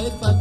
life